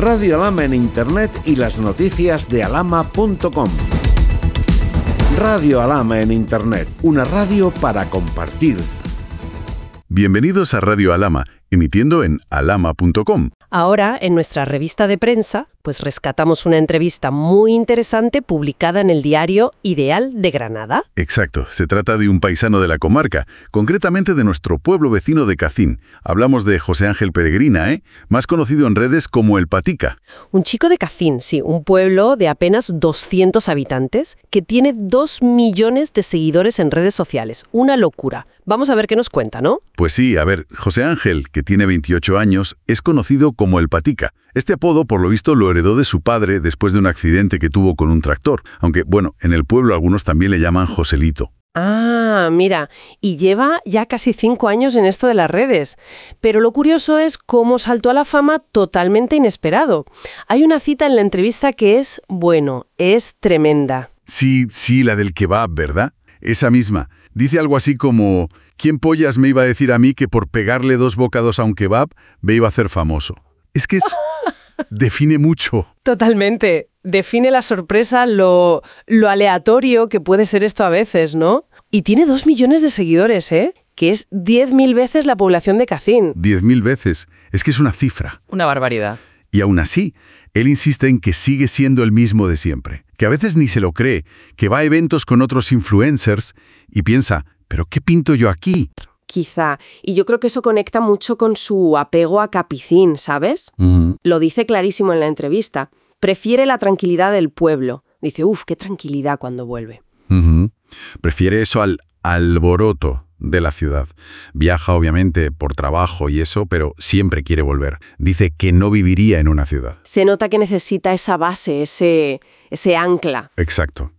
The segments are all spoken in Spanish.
Radio Alama en Internet y las noticias de alama.com. Radio Alama en Internet, una radio para compartir. Bienvenidos a Radio Alama, emitiendo en alama.com. Ahora, en nuestra revista de prensa, pues rescatamos una entrevista muy interesante publicada en el diario Ideal de Granada. Exacto, se trata de un paisano de la comarca, concretamente de nuestro pueblo vecino de Cacín. Hablamos de José Ángel Peregrina, ¿eh? más conocido en redes como el Patica. Un chico de Cacín, sí, un pueblo de apenas 200 habitantes que tiene 2 millones de seguidores en redes sociales. Una locura. Vamos a ver qué nos cuenta, ¿no? Pues sí, a ver, José Ángel, que tiene 28 años, es conocido como el Patica. Este apodo, por lo visto, lo heredó de su padre después de un accidente que tuvo con un tractor, aunque, bueno, en el pueblo algunos también le llaman Joselito. Ah, mira, y lleva ya casi cinco años en esto de las redes. Pero lo curioso es cómo saltó a la fama totalmente inesperado. Hay una cita en la entrevista que es, bueno, es tremenda. Sí, sí, la del kebab, ¿verdad? Esa misma. Dice algo así como, ¿quién pollas me iba a decir a mí que por pegarle dos bocados a un kebab me iba a hacer famoso? Es que es... define mucho. Totalmente. Define la sorpresa, lo, lo aleatorio que puede ser esto a veces, ¿no? Y tiene dos millones de seguidores, ¿eh? Que es diez mil veces la población de Cacín. Diez mil veces. Es que es una cifra. Una barbaridad. Y aún así, él insiste en que sigue siendo el mismo de siempre, que a veces ni se lo cree, que va a eventos con otros influencers y piensa, ¿pero qué pinto yo aquí? Quizá. Y yo creo que eso conecta mucho con su apego a Capicín, ¿sabes? Lo dice clarísimo en la entrevista. Prefiere la tranquilidad del pueblo. Dice, uff, qué tranquilidad cuando vuelve. Prefiere eso al alboroto de la ciudad. Viaja obviamente por trabajo y eso, pero siempre quiere volver. Dice que no viviría en una ciudad. Se nota que necesita esa base, ese, ese ancla. Exacto.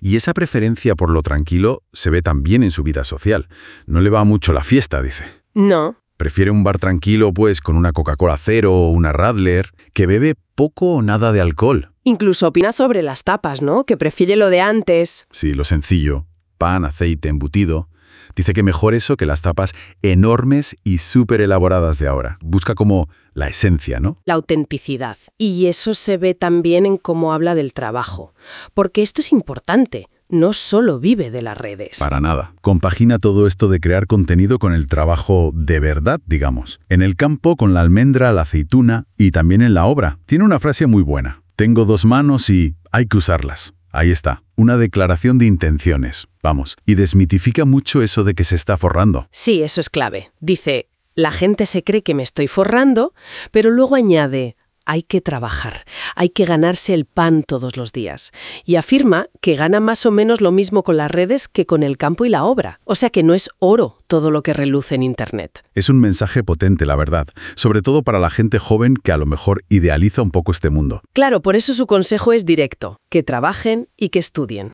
Y esa preferencia por lo tranquilo se ve también en su vida social. No le va mucho la fiesta, dice. No, Prefiere un bar tranquilo, pues, con una Coca-Cola cero o una Radler, que bebe poco o nada de alcohol. incluso opina sobre las tapas, ¿no? Que prefiere lo de antes. Sí, lo sencillo. Pan, aceite, embutido. Dice que mejor eso que las tapas enormes y súper elaboradas de ahora. Busca como la esencia, ¿no? La autenticidad. Y eso se ve también en cómo habla del trabajo. Porque esto es importante. No solo vive de las redes. Para nada. Compagina todo esto de crear contenido con el trabajo de verdad, digamos. En el campo con la almendra, la aceituna y también en la obra. Tiene una frase muy buena. Tengo dos manos y hay que usarlas. Ahí está, una declaración de intenciones. Vamos, y desmitifica mucho eso de que se está forrando. Sí, eso es clave. Dice, la gente se cree que me estoy forrando, pero luego añade, hay que trabajar, hay que ganarse el pan todos los días. Y afirma que gana más o menos lo mismo con las redes que con el campo y la obra. O sea que no es oro todo lo que reluce en Internet. Es un mensaje potente, la verdad, sobre todo para la gente joven que a lo mejor idealiza un poco este mundo. Claro, por eso su consejo es directo, que trabajen y que estudien.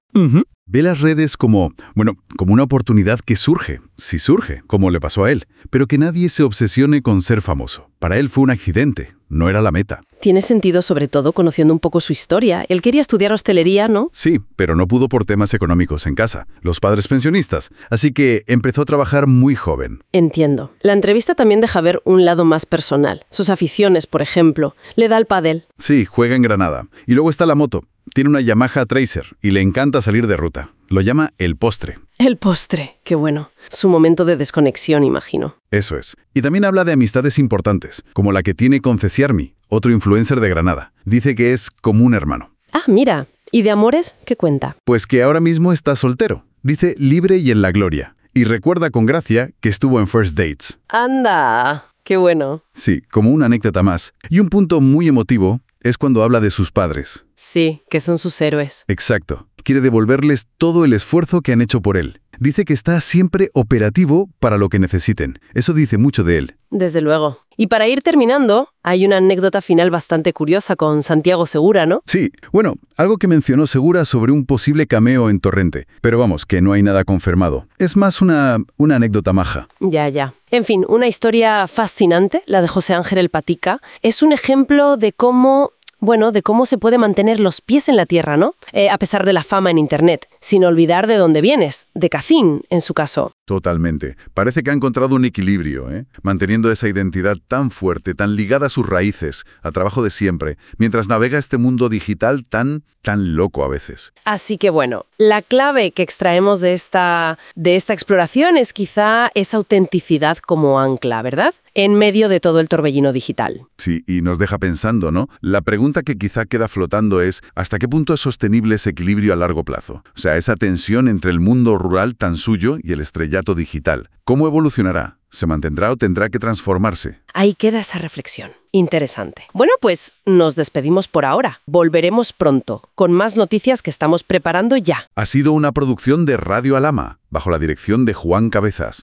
Ve las redes como, bueno, como una oportunidad que surge, si surge, como le pasó a él, pero que nadie se obsesione con ser famoso. Para él fue un accidente, no era la meta. Tiene sentido sobre todo conociendo un poco su historia. Él quería estudiar hostelería, ¿no? Sí, pero no pudo por temas económicos en casa, los padres pensionistas, así que empezó a trabajar muy joven. Entiendo. La entrevista también deja ver un lado más personal. Sus aficiones, por ejemplo. Le da el pádel. Sí, juega en Granada. Y luego está la moto. Tiene una Yamaha Tracer y le encanta salir de ruta. Lo llama el postre. El postre. Qué bueno. Su momento de desconexión, imagino. Eso es. Y también habla de amistades importantes, como la que tiene con Ceciarmi, otro influencer de Granada. Dice que es como un hermano. Ah, mira. ¿Y de amores? ¿Qué cuenta? Pues que ahora mismo está soltero. Dice libre y en la gloria. Y recuerda con gracia que estuvo en First Dates. Anda. Qué bueno. Sí, como una anécdota más. Y un punto muy emotivo es cuando habla de sus padres. Sí, que son sus héroes. Exacto. Quiere devolverles todo el esfuerzo que han hecho por él. Dice que está siempre operativo para lo que necesiten. Eso dice mucho de él. Desde luego. Y para ir terminando, hay una anécdota final bastante curiosa con Santiago Segura, ¿no? Sí, bueno, algo que mencionó Segura sobre un posible cameo en Torrente. Pero vamos, que no hay nada confirmado. Es más una, una anécdota maja. Ya, ya. En fin, una historia fascinante, la de José Ángel el Patica. Es un ejemplo de cómo bueno, de cómo se puede mantener los pies en la tierra, ¿no? Eh, a pesar de la fama en Internet, sin olvidar de dónde vienes, de Cacín, en su caso. Totalmente. Parece que ha encontrado un equilibrio, ¿eh? manteniendo esa identidad tan fuerte, tan ligada a sus raíces, al trabajo de siempre, mientras navega este mundo digital tan, tan loco a veces. Así que bueno, la clave que extraemos de esta, de esta exploración es quizá esa autenticidad como ancla, ¿verdad? En medio de todo el torbellino digital. Sí, y nos deja pensando, ¿no? La pregunta que quizá queda flotando es, ¿hasta qué punto es sostenible ese equilibrio a largo plazo? O sea, esa tensión entre el mundo rural tan suyo y el estrellato digital. ¿Cómo evolucionará? ¿Se mantendrá o tendrá que transformarse? Ahí queda esa reflexión. Interesante. Bueno, pues nos despedimos por ahora. Volveremos pronto, con más noticias que estamos preparando ya. Ha sido una producción de Radio Alama, bajo la dirección de Juan Cabezas.